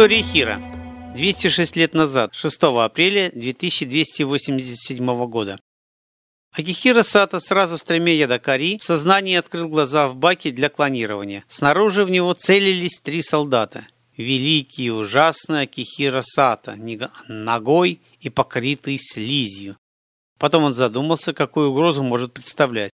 История Хира. 206 лет назад, 6 апреля 2287 года. Акихира Сато сразу с тремя ядокари в сознании открыл глаза в баке для клонирования. Снаружи в него целились три солдата. Великий и ужасный Акихира Сато, ногой и покрытый слизью. Потом он задумался, какую угрозу может представлять.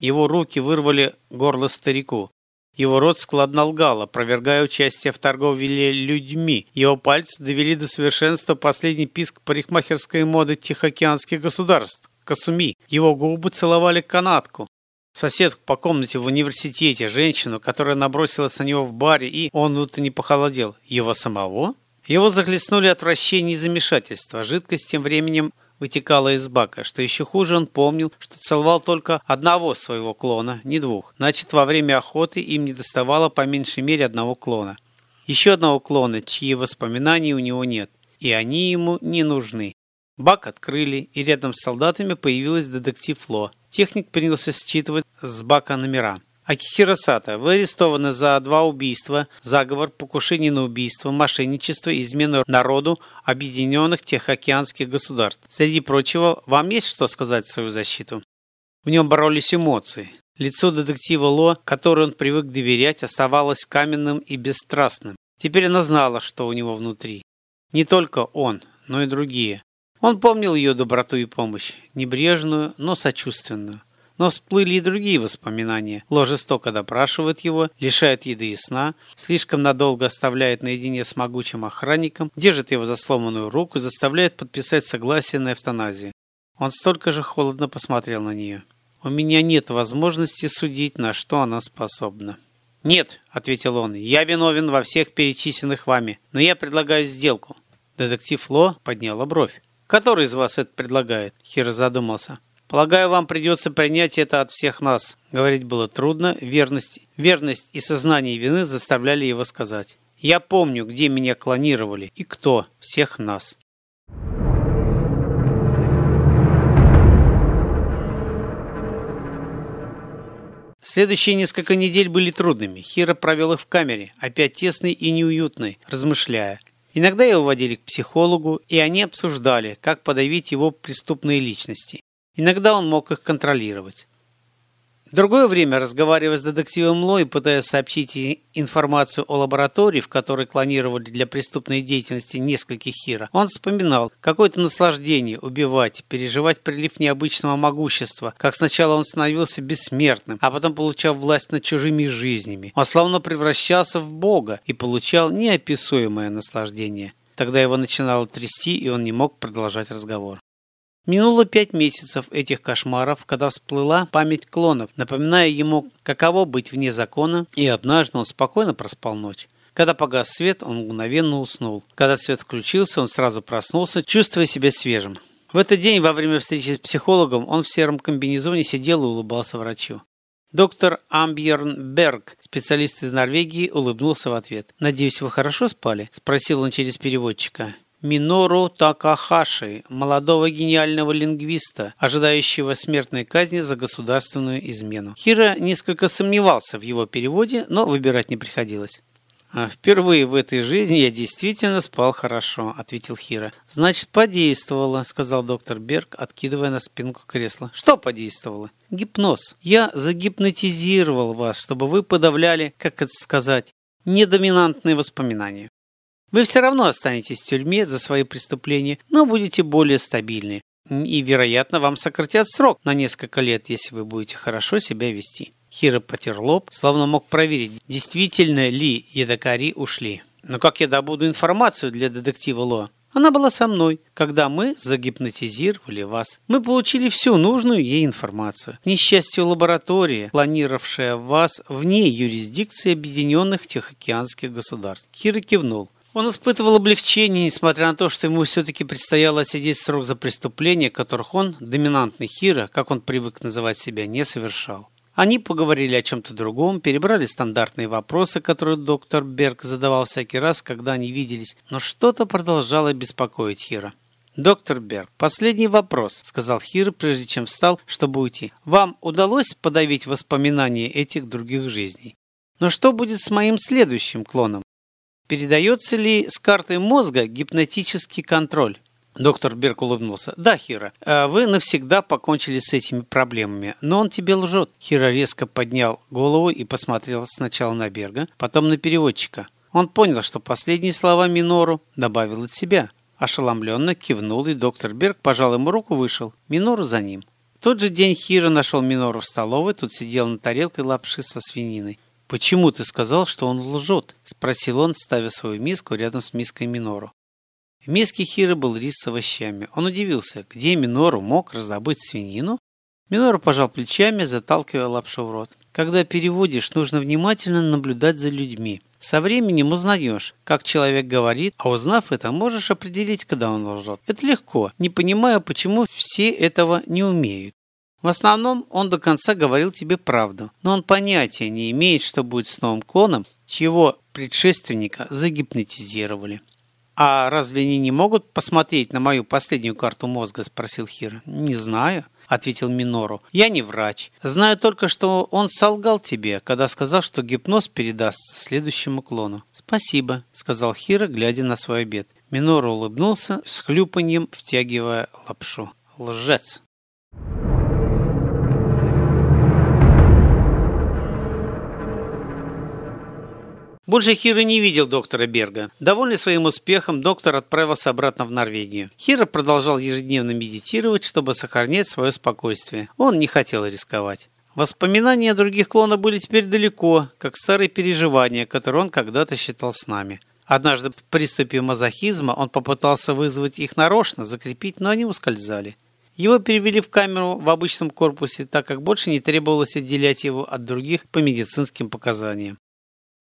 Его руки вырвали горло старику. Его рот складно лгал, опровергая участие в торговле людьми. Его пальцы довели до совершенства последний писк парикмахерской моды тихоокеанских государств – Касуми. Его губы целовали канатку. Соседку по комнате в университете, женщину, которая набросилась на него в баре, и он будто не похолодел. Его самого? Его захлестнули отвращение и замешательство. Жидкость тем временем вытекала из бака. Что еще хуже, он помнил, что целовал только одного своего клона, не двух. Значит, во время охоты им не доставало по меньшей мере одного клона. Еще одного клона, чьи воспоминаний у него нет. И они ему не нужны. Бак открыли, и рядом с солдатами появилась детектив Фло. Техник принялся считывать с бака номера. Акихиро Сато, вы арестованы за два убийства, заговор, покушение на убийство, мошенничество и измену народу Объединенных Тихоокеанских государств. Среди прочего, вам есть что сказать в свою защиту? В нем боролись эмоции. Лицо детектива Ло, которой он привык доверять, оставалось каменным и бесстрастным. Теперь она знала, что у него внутри. Не только он, но и другие. Он помнил ее доброту и помощь, небрежную, но сочувственную. Но всплыли и другие воспоминания. Ло жестоко допрашивает его, лишает еды и сна, слишком надолго оставляет наедине с могучим охранником, держит его за сломанную руку и заставляет подписать согласие на эвтаназию. Он столько же холодно посмотрел на нее. «У меня нет возможности судить, на что она способна». «Нет», — ответил он, — «я виновен во всех перечисленных вами, но я предлагаю сделку». Детектив Ло подняла бровь. «Который из вас это предлагает?» Хиро задумался. Полагаю, вам придется принять это от всех нас. Говорить было трудно, верность, верность и сознание вины заставляли его сказать. Я помню, где меня клонировали и кто, всех нас. Следующие несколько недель были трудными. Хира провел их в камере, опять тесной и неуютной, размышляя. Иногда его водили к психологу, и они обсуждали, как подавить его преступные личности. Иногда он мог их контролировать. В другое время, разговаривая с детективом Ло и пытаясь сообщить информацию о лаборатории, в которой клонировали для преступной деятельности нескольких хира, он вспоминал какое-то наслаждение убивать, переживать прилив необычного могущества, как сначала он становился бессмертным, а потом получал власть над чужими жизнями. Он словно превращался в бога и получал неописуемое наслаждение. Тогда его начинало трясти, и он не мог продолжать разговор. Минуло пять месяцев этих кошмаров, когда всплыла память клонов, напоминая ему, каково быть вне закона, и однажды он спокойно проспал ночь. Когда погас свет, он мгновенно уснул. Когда свет включился, он сразу проснулся, чувствуя себя свежим. В этот день, во время встречи с психологом, он в сером комбинезоне сидел и улыбался врачу. Доктор Амбьерн Берг, специалист из Норвегии, улыбнулся в ответ. «Надеюсь, вы хорошо спали?» – спросил он через переводчика. Минору Такахаши, молодого гениального лингвиста, ожидающего смертной казни за государственную измену. Хира несколько сомневался в его переводе, но выбирать не приходилось. «А «Впервые в этой жизни я действительно спал хорошо», — ответил Хира. «Значит, подействовало», — сказал доктор Берг, откидывая на спинку кресла. «Что подействовало?» «Гипноз. Я загипнотизировал вас, чтобы вы подавляли, как это сказать, недоминантные воспоминания. Вы все равно останетесь в тюрьме за свои преступления, но будете более стабильны. И, вероятно, вам сократят срок на несколько лет, если вы будете хорошо себя вести. Хиро потер лоб, словно мог проверить, действительно ли едокари ушли. Но как я добуду информацию для детектива Ло? Она была со мной, когда мы загипнотизировали вас. Мы получили всю нужную ей информацию. К несчастью, лаборатория, планировавшая вас вне юрисдикции Объединенных Тихоокеанских государств. Хиро кивнул. Он испытывал облегчение, несмотря на то, что ему все-таки предстояло отсидеть срок за преступления, которых он, доминантный Хира, как он привык называть себя, не совершал. Они поговорили о чем-то другом, перебрали стандартные вопросы, которые доктор Берг задавал всякий раз, когда они виделись, но что-то продолжало беспокоить Хира. «Доктор Берг, последний вопрос», — сказал Хир, прежде чем встал, чтобы уйти. «Вам удалось подавить воспоминания этих других жизней? Но что будет с моим следующим клоном? Передается ли с картой мозга гипнотический контроль? Доктор Берг улыбнулся. «Да, Хира, э, вы навсегда покончили с этими проблемами, но он тебе лжет». Хира резко поднял голову и посмотрел сначала на Берга, потом на переводчика. Он понял, что последние слова Минору добавил от себя. Ошеломленно кивнул, и доктор Берг пожал ему руку, вышел. Минору за ним. В тот же день Хира нашел Минору в столовой, тут сидел на тарелке лапши со свининой. «Почему ты сказал, что он лжет?» – спросил он, ставя свою миску рядом с миской Минору. В миске Хира был рис с овощами. Он удивился, где Минору мог раздобыть свинину. Минору пожал плечами, заталкивая лапшу в рот. Когда переводишь, нужно внимательно наблюдать за людьми. Со временем узнаешь, как человек говорит, а узнав это, можешь определить, когда он лжет. Это легко, не понимая, почему все этого не умеют. В основном он до конца говорил тебе правду, но он понятия не имеет, что будет с новым клоном, чьего предшественника загипнотизировали. «А разве они не могут посмотреть на мою последнюю карту мозга?» – спросил Хира. «Не знаю», – ответил Минору. «Я не врач. Знаю только, что он солгал тебе, когда сказал, что гипноз передастся следующему клону». «Спасибо», – сказал Хира, глядя на свой обед. Минору улыбнулся, с хлюпаньем втягивая лапшу. «Лжец!» Больше Хира не видел доктора Берга. Довольный своим успехом, доктор отправился обратно в Норвегию. Хира продолжал ежедневно медитировать, чтобы сохранять свое спокойствие. Он не хотел рисковать. Воспоминания о других клонах были теперь далеко, как старые переживания, которые он когда-то считал с нами. Однажды в приступе мазохизма он попытался вызвать их нарочно, закрепить, но они ускользали. Его перевели в камеру в обычном корпусе, так как больше не требовалось отделять его от других по медицинским показаниям.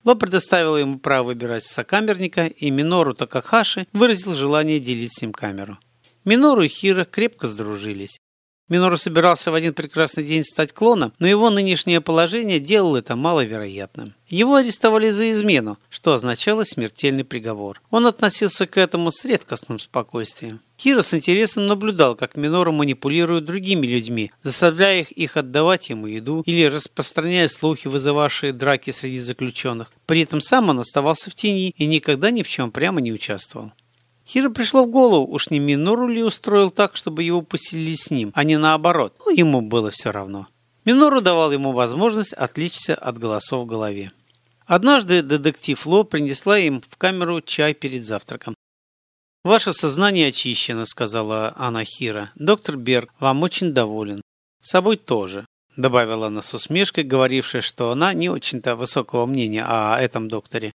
Ло предоставила ему право выбирать сокамерника, и Минору Такахаши выразил желание делить с ним камеру. Минору и Хира крепко сдружились. Минору собирался в один прекрасный день стать клоном, но его нынешнее положение делало это маловероятным. Его арестовали за измену, что означало смертельный приговор. Он относился к этому с редкостным спокойствием. Кира с интересом наблюдал, как Минору манипулирует другими людьми, заставляя их отдавать ему еду или распространяя слухи, вызывавшие драки среди заключенных. При этом сам он оставался в тени и никогда ни в чем прямо не участвовал. Хиро пришло в голову, уж не Минору ли устроил так, чтобы его поселили с ним, а не наоборот. Ну, ему было все равно. Минору давал ему возможность отвлечься от голосов в голове. Однажды детектив Ло принесла им в камеру чай перед завтраком. «Ваше сознание очищено», — сказала Анна Хира. «Доктор Берг вам очень доволен. Собой тоже», — добавила она с усмешкой, говорившая, что она не очень-то высокого мнения о этом докторе.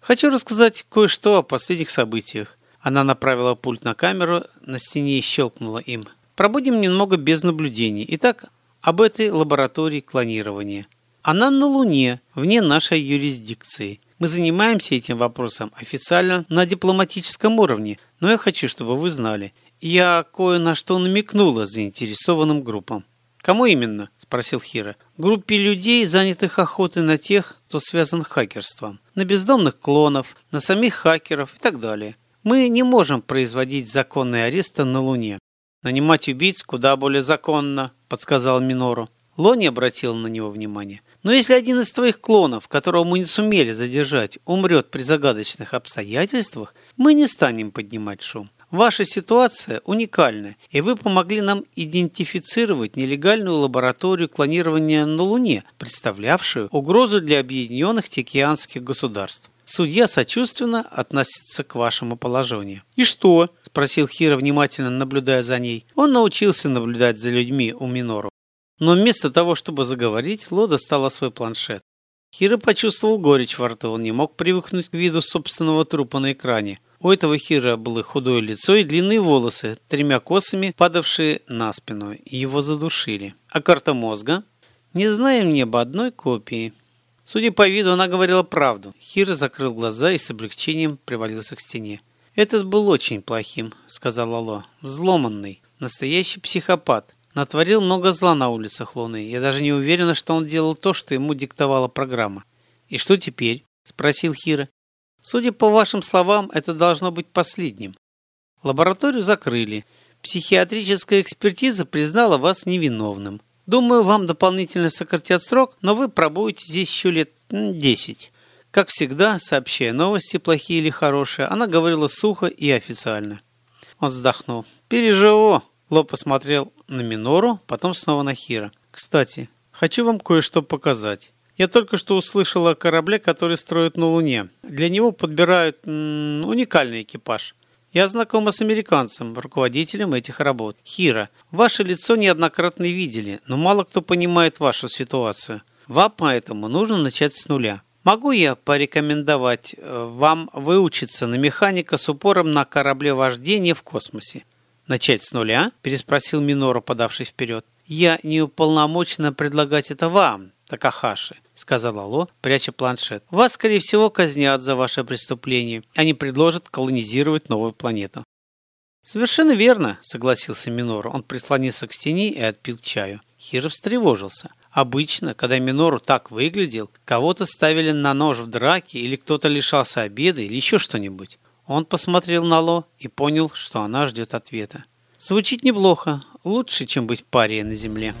«Хочу рассказать кое-что о последних событиях. Она направила пульт на камеру на стене и щелкнула им. Пробудем немного без наблюдений. Итак, об этой лаборатории клонирования. Она на Луне, вне нашей юрисдикции. Мы занимаемся этим вопросом официально на дипломатическом уровне, но я хочу, чтобы вы знали. Я кое на что намекнула заинтересованным группам. «Кому именно?» – спросил Хира. «Группе людей, занятых охотой на тех, кто связан с хакерством, на бездомных клонов, на самих хакеров и так далее. Мы не можем производить законные аресты на Луне. Нанимать убийц куда более законно, подсказал Минору. Ло не обратил на него внимания. Но если один из твоих клонов, которого мы не сумели задержать, умрет при загадочных обстоятельствах, мы не станем поднимать шум. Ваша ситуация уникальна, и вы помогли нам идентифицировать нелегальную лабораторию клонирования на Луне, представлявшую угрозу для объединенных тихоокеанских государств. Судья сочувственно относится к вашему положению. «И что?» – спросил Хира, внимательно наблюдая за ней. Он научился наблюдать за людьми у Минору. Но вместо того, чтобы заговорить, Ло достала свой планшет. Хира почувствовал горечь во рту, он не мог привыкнуть к виду собственного трупа на экране. У этого Хира было худое лицо и длинные волосы, тремя косами, падавшие на спину. Его задушили. А карта мозга? Не знаем ни об одной копии. Судя по виду, она говорила правду. Хира закрыл глаза и с облегчением привалился к стене. «Этот был очень плохим», — сказал Лало. «Взломанный. Настоящий психопат. Натворил много зла на улицах Луны. Я даже не уверена, что он делал то, что ему диктовала программа». «И что теперь?» — спросил Хира. «Судя по вашим словам, это должно быть последним. Лабораторию закрыли. Психиатрическая экспертиза признала вас невиновным. Думаю, вам дополнительно сократят срок, но вы пробудете здесь еще лет 10. Как всегда, сообщая новости, плохие или хорошие, она говорила сухо и официально. Он вздохнул. «Переживу!» Ло посмотрел на Минору, потом снова на Хира. «Кстати, хочу вам кое-что показать. Я только что услышал о корабле, который строят на Луне. Для него подбирают м -м, уникальный экипаж. Я знакома с американцем, руководителем этих работ. Хира, ваше лицо неоднократно видели, но мало кто понимает вашу ситуацию. Вам поэтому нужно начать с нуля. Могу я порекомендовать э, вам выучиться на механика с упором на кораблевождение в космосе? Начать с нуля? Переспросил Минора, подавшись вперед. Я не уполномочена предлагать это вам, Такахаши, сказал Алло, пряча планшет. Вас, скорее всего, казнят за ваше преступление. Они предложат колонизировать новую планету. Совершенно верно, согласился Минору. Он прислонился к стене и отпил чаю. Хиро встревожился. Обычно, когда Минору так выглядел, кого-то ставили на нож в драке или кто-то лишался обеда или еще что-нибудь. Он посмотрел на Ло и понял, что она ждет ответа. Звучит неплохо, лучше, чем быть парией на земле.